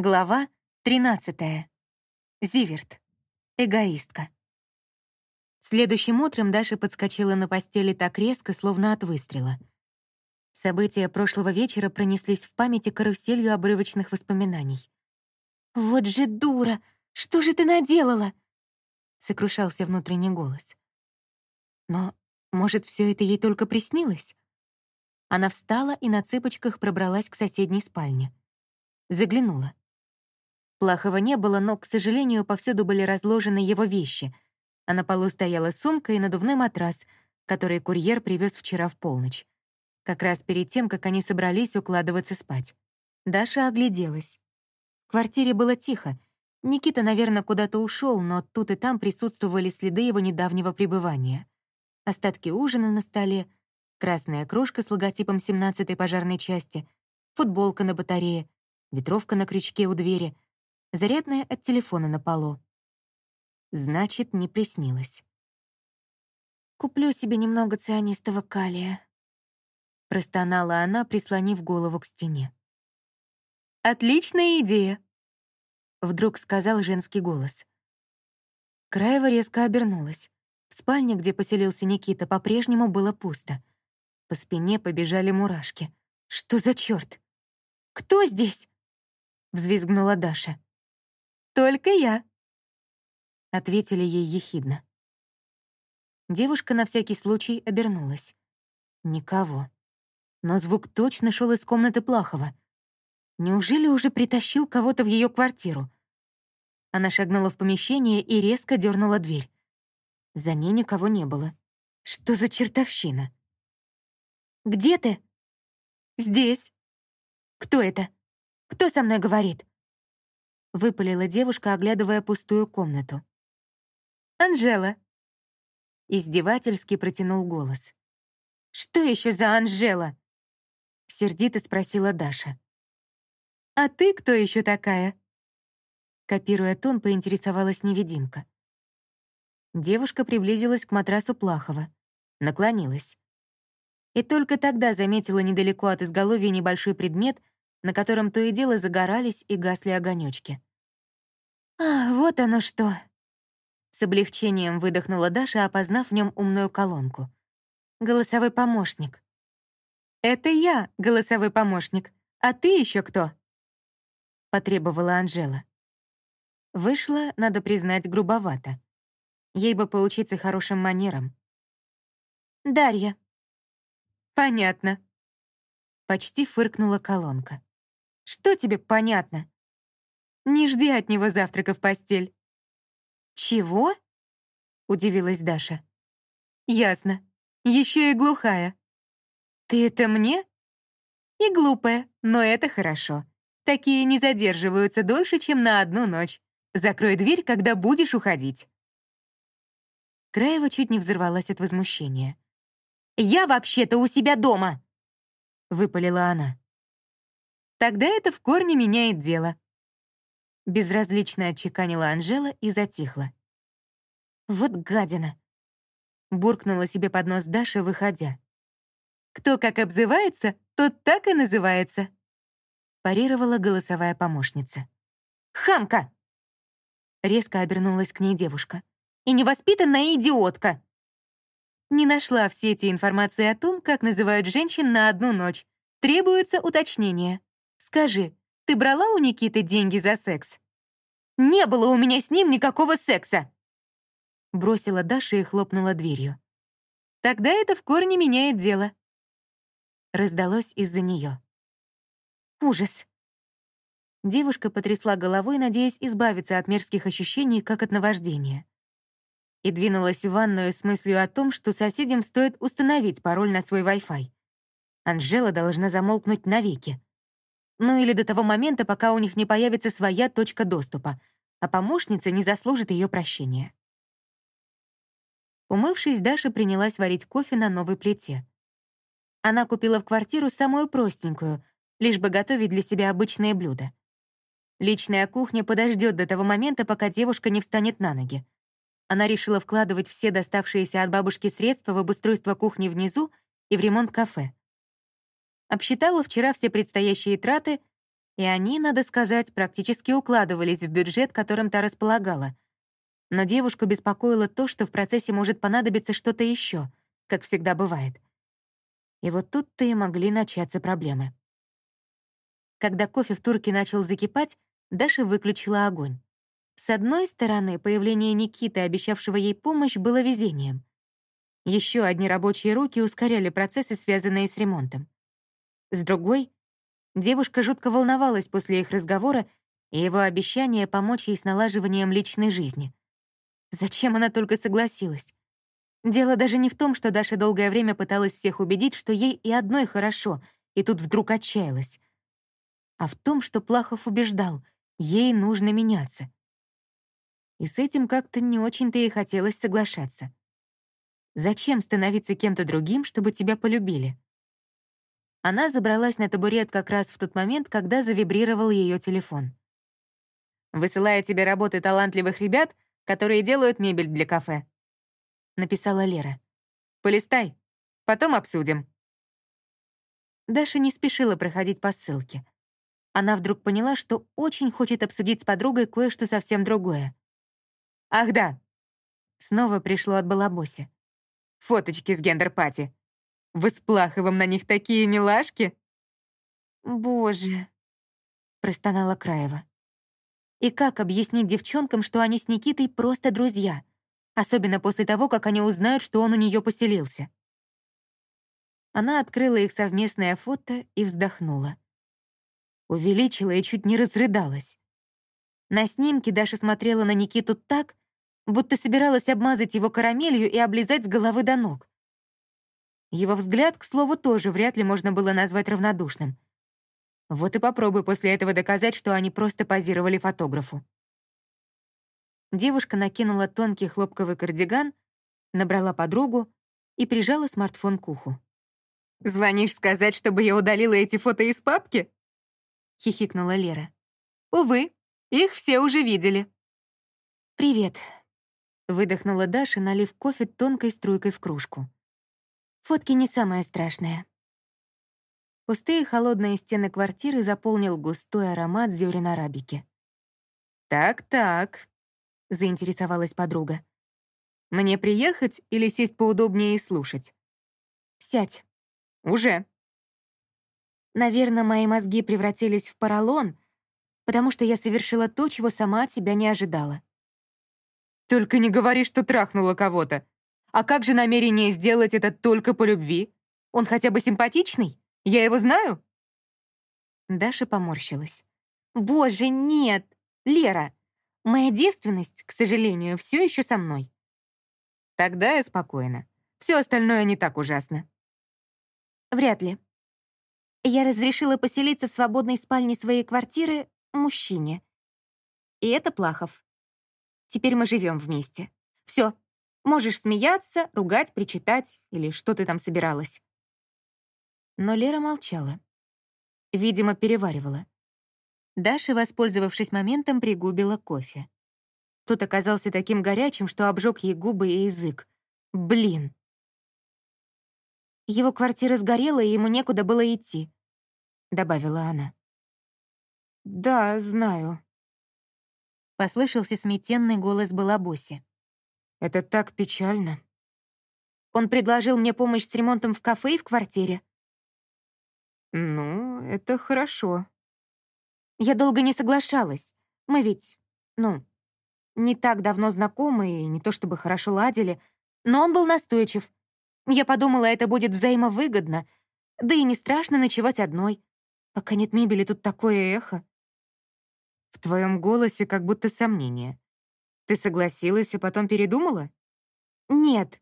Глава 13. Зиверт. Эгоистка. Следующим утром Даша подскочила на постели так резко, словно от выстрела. События прошлого вечера пронеслись в памяти каруселью обрывочных воспоминаний. «Вот же дура! Что же ты наделала?» — сокрушался внутренний голос. Но, может, все это ей только приснилось? Она встала и на цыпочках пробралась к соседней спальне. Заглянула. Плохого не было, но, к сожалению, повсюду были разложены его вещи, а на полу стояла сумка и надувной матрас, который курьер привез вчера в полночь. Как раз перед тем, как они собрались укладываться спать. Даша огляделась. В квартире было тихо. Никита, наверное, куда-то ушел, но тут и там присутствовали следы его недавнего пребывания. Остатки ужина на столе, красная кружка с логотипом 17-й пожарной части, футболка на батарее, ветровка на крючке у двери — зарядная от телефона на полу. Значит, не приснилось. «Куплю себе немного цианистого калия», — простонала она, прислонив голову к стене. «Отличная идея!» — вдруг сказал женский голос. Краева резко обернулась. В спальне, где поселился Никита, по-прежнему было пусто. По спине побежали мурашки. «Что за чёрт? Кто здесь?» — взвизгнула Даша. «Только я», — ответили ей ехидно. Девушка на всякий случай обернулась. Никого. Но звук точно шел из комнаты Плахова. Неужели уже притащил кого-то в ее квартиру? Она шагнула в помещение и резко дернула дверь. За ней никого не было. Что за чертовщина? «Где ты?» «Здесь». «Кто это? Кто со мной говорит?» — выпалила девушка, оглядывая пустую комнату. «Анжела!» Издевательски протянул голос. «Что еще за Анжела?» — сердито спросила Даша. «А ты кто еще такая?» Копируя тон, поинтересовалась невидимка. Девушка приблизилась к матрасу Плахова, наклонилась. И только тогда заметила недалеко от изголовья небольшой предмет, на котором то и дело загорались и гасли огонечки. «А, вот оно что!» С облегчением выдохнула Даша, опознав в нем умную колонку. «Голосовой помощник». «Это я, голосовой помощник. А ты еще кто?» Потребовала Анжела. Вышла, надо признать, грубовато. Ей бы поучиться хорошим манерам. «Дарья». «Понятно». Почти фыркнула колонка. Что тебе понятно? Не жди от него завтрака в постель. Чего? Удивилась Даша. Ясно. Еще и глухая. Ты это мне? И глупая, но это хорошо. Такие не задерживаются дольше, чем на одну ночь. Закрой дверь, когда будешь уходить. Краева чуть не взорвалась от возмущения. «Я вообще-то у себя дома!» — выпалила она. Тогда это в корне меняет дело. Безразлично отчеканила Анжела и затихла. «Вот гадина!» — буркнула себе под нос Даша, выходя. «Кто как обзывается, тот так и называется», — парировала голосовая помощница. «Хамка!» Резко обернулась к ней девушка. «И невоспитанная идиотка!» Не нашла в сети информации о том, как называют женщин на одну ночь. Требуется уточнение. Скажи, ты брала у Никиты деньги за секс? Не было у меня с ним никакого секса!» Бросила Даша и хлопнула дверью. «Тогда это в корне меняет дело». Раздалось из-за нее. Ужас. Девушка потрясла головой, надеясь избавиться от мерзких ощущений, как от наваждения. И двинулась в ванную с мыслью о том, что соседям стоит установить пароль на свой Wi-Fi. Анжела должна замолкнуть навеки. Ну или до того момента, пока у них не появится своя точка доступа, а помощница не заслужит ее прощения. Умывшись, Даша принялась варить кофе на новой плите. Она купила в квартиру самую простенькую, лишь бы готовить для себя обычные блюда. Личная кухня подождет до того момента, пока девушка не встанет на ноги. Она решила вкладывать все доставшиеся от бабушки средства в обустройство кухни внизу и в ремонт кафе. Обсчитала вчера все предстоящие траты, И они, надо сказать, практически укладывались в бюджет, которым та располагала. Но девушку беспокоило то, что в процессе может понадобиться что-то еще, как всегда бывает. И вот тут-то и могли начаться проблемы. Когда кофе в турке начал закипать, Даша выключила огонь. С одной стороны, появление Никиты, обещавшего ей помощь, было везением. Еще одни рабочие руки ускоряли процессы, связанные с ремонтом. С другой, девушка жутко волновалась после их разговора и его обещания помочь ей с налаживанием личной жизни. Зачем она только согласилась? Дело даже не в том, что Даша долгое время пыталась всех убедить, что ей и одной хорошо, и тут вдруг отчаялась. А в том, что Плахов убеждал, ей нужно меняться и с этим как-то не очень-то и хотелось соглашаться. Зачем становиться кем-то другим, чтобы тебя полюбили? Она забралась на табурет как раз в тот момент, когда завибрировал ее телефон. «Высылаю тебе работы талантливых ребят, которые делают мебель для кафе», — написала Лера. «Полистай, потом обсудим». Даша не спешила проходить по ссылке. Она вдруг поняла, что очень хочет обсудить с подругой кое-что совсем другое. Ах да. Снова пришло от Балабоси. Фоточки с гендер-пати. Вы с Плаховым на них такие милашки? Боже, простонала Краева. И как объяснить девчонкам, что они с Никитой просто друзья, особенно после того, как они узнают, что он у нее поселился? Она открыла их совместное фото и вздохнула. Увеличила и чуть не разрыдалась. На снимке Даша смотрела на Никиту так, будто собиралась обмазать его карамелью и облизать с головы до ног. Его взгляд, к слову, тоже вряд ли можно было назвать равнодушным. Вот и попробуй после этого доказать, что они просто позировали фотографу. Девушка накинула тонкий хлопковый кардиган, набрала подругу и прижала смартфон к уху. «Звонишь сказать, чтобы я удалила эти фото из папки?» — хихикнула Лера. «Увы, их все уже видели». «Привет», — выдохнула Даша, налив кофе тонкой струйкой в кружку. «Фотки не самое страшное». Пустые холодные стены квартиры заполнил густой аромат зерен арабики. «Так-так», — заинтересовалась подруга. «Мне приехать или сесть поудобнее и слушать?» «Сядь». «Уже». Наверное, мои мозги превратились в поролон, потому что я совершила то, чего сама от себя не ожидала. «Только не говори, что трахнула кого-то. А как же намерение сделать это только по любви? Он хотя бы симпатичный? Я его знаю?» Даша поморщилась. «Боже, нет! Лера, моя девственность, к сожалению, все еще со мной». «Тогда я спокойна. Все остальное не так ужасно». «Вряд ли. Я разрешила поселиться в свободной спальне своей квартиры мужчине. И это Плахов. Теперь мы живем вместе. Все, можешь смеяться, ругать, причитать или что ты там собиралась. Но Лера молчала. Видимо, переваривала. Даша, воспользовавшись моментом, пригубила кофе. Тот оказался таким горячим, что обжег ей губы и язык. Блин. Его квартира сгорела, и ему некуда было идти, добавила она. «Да, знаю», — послышался сметенный голос Балабоси. «Это так печально». «Он предложил мне помощь с ремонтом в кафе и в квартире». «Ну, это хорошо». Я долго не соглашалась. Мы ведь, ну, не так давно знакомы и не то чтобы хорошо ладили, но он был настойчив. Я подумала, это будет взаимовыгодно, да и не страшно ночевать одной. Пока нет мебели, тут такое эхо. В твоем голосе как будто сомнение. Ты согласилась, и потом передумала? Нет.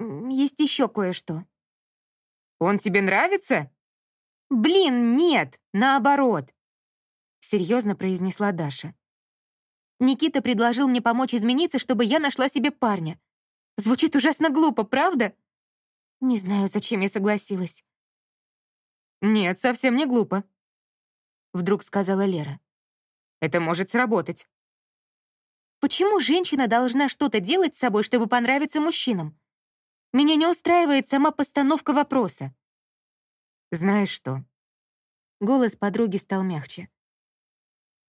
Есть еще кое-что. Он тебе нравится? Блин, нет, наоборот. Серьезно произнесла Даша. Никита предложил мне помочь измениться, чтобы я нашла себе парня. Звучит ужасно глупо, правда? Не знаю, зачем я согласилась. «Нет, совсем не глупо», — вдруг сказала Лера. Это может сработать. Почему женщина должна что-то делать с собой, чтобы понравиться мужчинам? Меня не устраивает сама постановка вопроса. Знаешь что? Голос подруги стал мягче.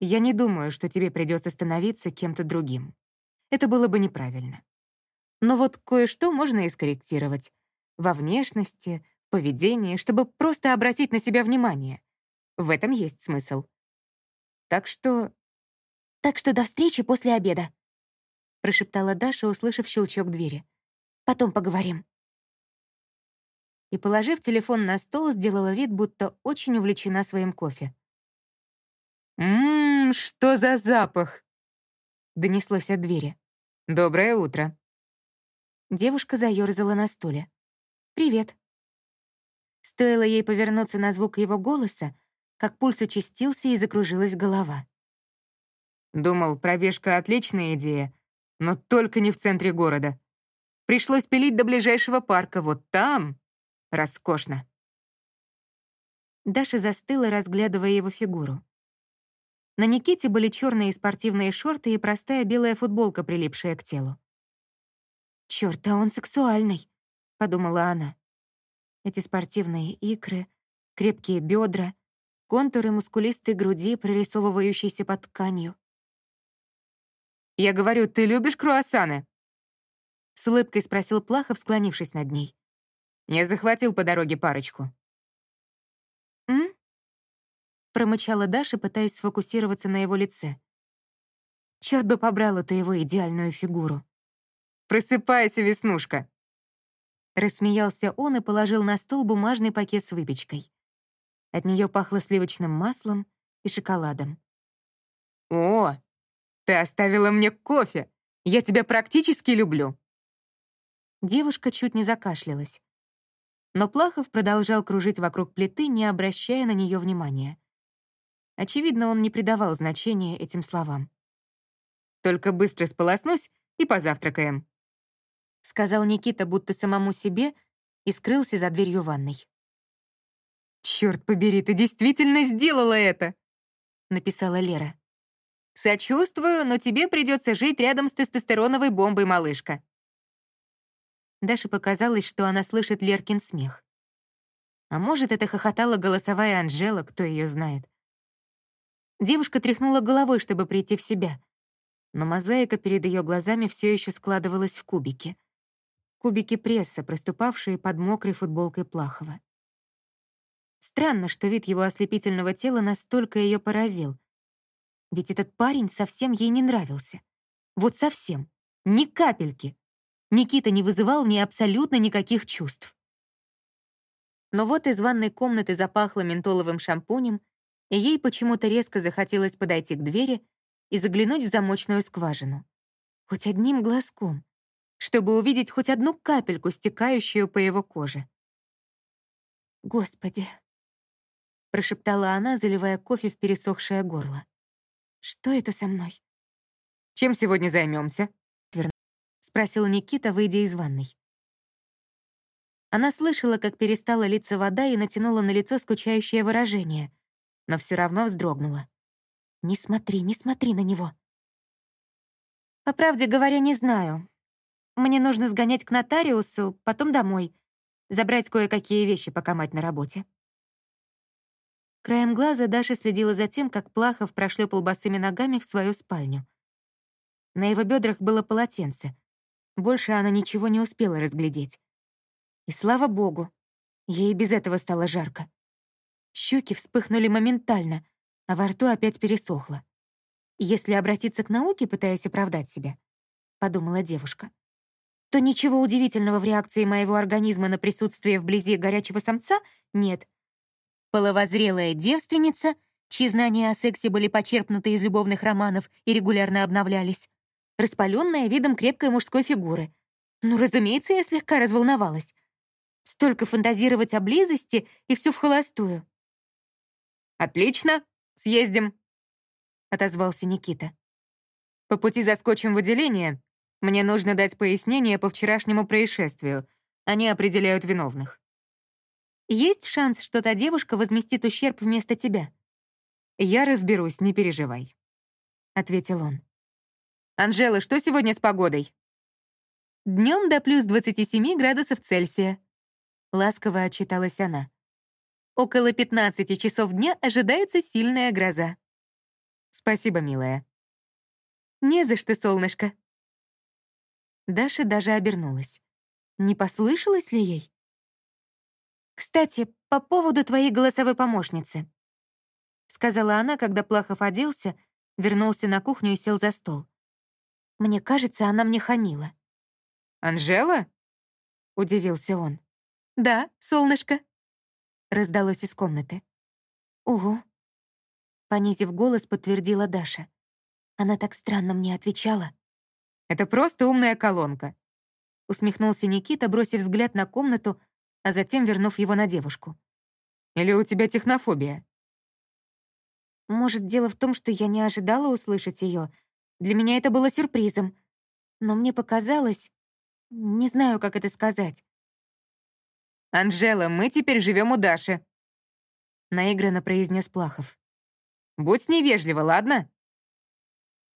«Я не думаю, что тебе придется становиться кем-то другим. Это было бы неправильно. Но вот кое-что можно и скорректировать. Во внешности, поведении, чтобы просто обратить на себя внимание. В этом есть смысл. Так что... Так что до встречи после обеда, прошептала Даша, услышав щелчок двери. Потом поговорим. И, положив телефон на стол, сделала вид, будто очень увлечена своим кофе. «Ммм, что за запах?» Донеслось от двери. «Доброе утро». Девушка заёрзала на стуле. «Привет». Стоило ей повернуться на звук его голоса, как пульс участился и закружилась голова. «Думал, пробежка — отличная идея, но только не в центре города. Пришлось пилить до ближайшего парка, вот там роскошно». Даша застыла, разглядывая его фигуру. На Никите были черные спортивные шорты и простая белая футболка, прилипшая к телу. «Чёрт, а он сексуальный», — подумала она. Эти спортивные икры, крепкие бедра, контуры мускулистой груди, прорисовывающиеся под тканью. «Я говорю, ты любишь круассаны?» С улыбкой спросил Плахов, склонившись над ней. «Я захватил по дороге парочку». «М?» Промычала Даша, пытаясь сфокусироваться на его лице. Черт бы побрал эту его идеальную фигуру. «Просыпайся, Веснушка!» Рассмеялся он и положил на стол бумажный пакет с выпечкой. От нее пахло сливочным маслом и шоколадом. «О, ты оставила мне кофе! Я тебя практически люблю!» Девушка чуть не закашлялась. Но Плахов продолжал кружить вокруг плиты, не обращая на нее внимания. Очевидно, он не придавал значения этим словам. «Только быстро сполоснусь и позавтракаем», — сказал Никита будто самому себе и скрылся за дверью ванной. «Черт побери, ты действительно сделала это!» — написала Лера. «Сочувствую, но тебе придется жить рядом с тестостероновой бомбой, малышка». Даше показалось, что она слышит Леркин смех. А может, это хохотала голосовая Анжела, кто ее знает. Девушка тряхнула головой, чтобы прийти в себя. Но мозаика перед ее глазами все еще складывалась в кубики. Кубики пресса, проступавшие под мокрой футболкой Плахова. Странно, что вид его ослепительного тела настолько ее поразил. Ведь этот парень совсем ей не нравился. Вот совсем. Ни капельки. Никита не вызывал ни абсолютно никаких чувств. Но вот из ванной комнаты запахло ментоловым шампунем, и ей почему-то резко захотелось подойти к двери и заглянуть в замочную скважину. Хоть одним глазком, чтобы увидеть хоть одну капельку, стекающую по его коже. Господи, прошептала она, заливая кофе в пересохшее горло. «Что это со мной?» «Чем сегодня займемся? спросил Никита, выйдя из ванной. Она слышала, как перестала литься вода и натянула на лицо скучающее выражение, но все равно вздрогнула. «Не смотри, не смотри на него». «По правде говоря, не знаю. Мне нужно сгонять к нотариусу, потом домой, забрать кое-какие вещи, пока мать на работе». Краем глаза Даша следила за тем, как Плахов прошлепал босыми ногами в свою спальню. На его бедрах было полотенце. Больше она ничего не успела разглядеть. И слава богу, ей без этого стало жарко. Щеки вспыхнули моментально, а во рту опять пересохло. «Если обратиться к науке, пытаясь оправдать себя», — подумала девушка, то ничего удивительного в реакции моего организма на присутствие вблизи горячего самца нет — Половозрелая девственница, чьи знания о сексе были почерпнуты из любовных романов и регулярно обновлялись, распаленная видом крепкой мужской фигуры. Ну, разумеется, я слегка разволновалась. Столько фантазировать о близости и все в холостую. «Отлично, съездим», — отозвался Никита. «По пути заскочим в отделение. Мне нужно дать пояснение по вчерашнему происшествию. Они определяют виновных». Есть шанс, что та девушка возместит ущерб вместо тебя?» «Я разберусь, не переживай», — ответил он. «Анжела, что сегодня с погодой?» Днем до плюс 27 градусов Цельсия», — ласково отчиталась она. Около 15 часов дня ожидается сильная гроза. Спасибо, милая. Не за что, солнышко. Даша даже обернулась. Не послышалось ли ей? «Кстати, по поводу твоей голосовой помощницы», — сказала она, когда Плахов оделся, вернулся на кухню и сел за стол. «Мне кажется, она мне хамила». «Анжела?» — удивился он. «Да, солнышко», — раздалось из комнаты. «Угу», — понизив голос, подтвердила Даша. Она так странно мне отвечала. «Это просто умная колонка», — усмехнулся Никита, бросив взгляд на комнату, а затем вернув его на девушку. «Или у тебя технофобия?» Может, дело в том, что я не ожидала услышать ее. Для меня это было сюрпризом. Но мне показалось... Не знаю, как это сказать. «Анжела, мы теперь живем у Даши», — наигранно произнес Плахов. «Будь с ней вежлива, ладно?»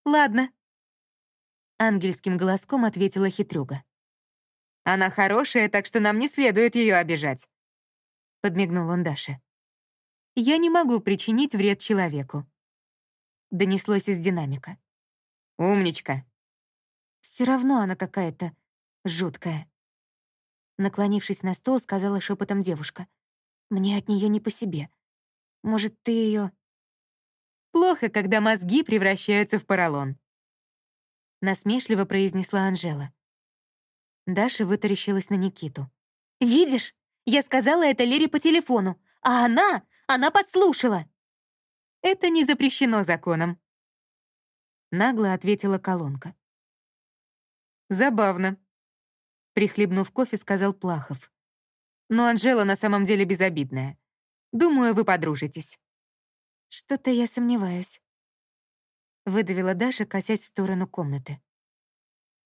«Ладно», — ангельским голоском ответила хитрюга. Она хорошая, так что нам не следует ее обижать», — подмигнул он Даше. «Я не могу причинить вред человеку», — донеслось из динамика. «Умничка». Все равно она какая-то жуткая. Наклонившись на стол, сказала шепотом девушка. «Мне от нее не по себе. Может, ты ее...» «Плохо, когда мозги превращаются в поролон», — насмешливо произнесла Анжела. Даша вытаращилась на Никиту. «Видишь, я сказала это Лере по телефону, а она, она подслушала!» «Это не запрещено законом», — нагло ответила колонка. «Забавно», — прихлебнув кофе, сказал Плахов. «Но Анжела на самом деле безобидная. Думаю, вы подружитесь». «Что-то я сомневаюсь», — выдавила Даша, косясь в сторону комнаты.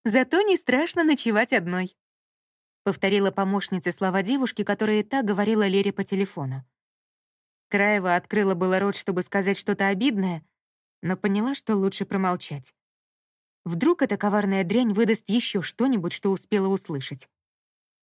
Зато не страшно ночевать одной», — повторила помощница слова девушки, которая и так говорила Лере по телефону. Краева открыла было рот, чтобы сказать что-то обидное, но поняла, что лучше промолчать. Вдруг эта коварная дрянь выдаст еще что-нибудь, что успела услышать.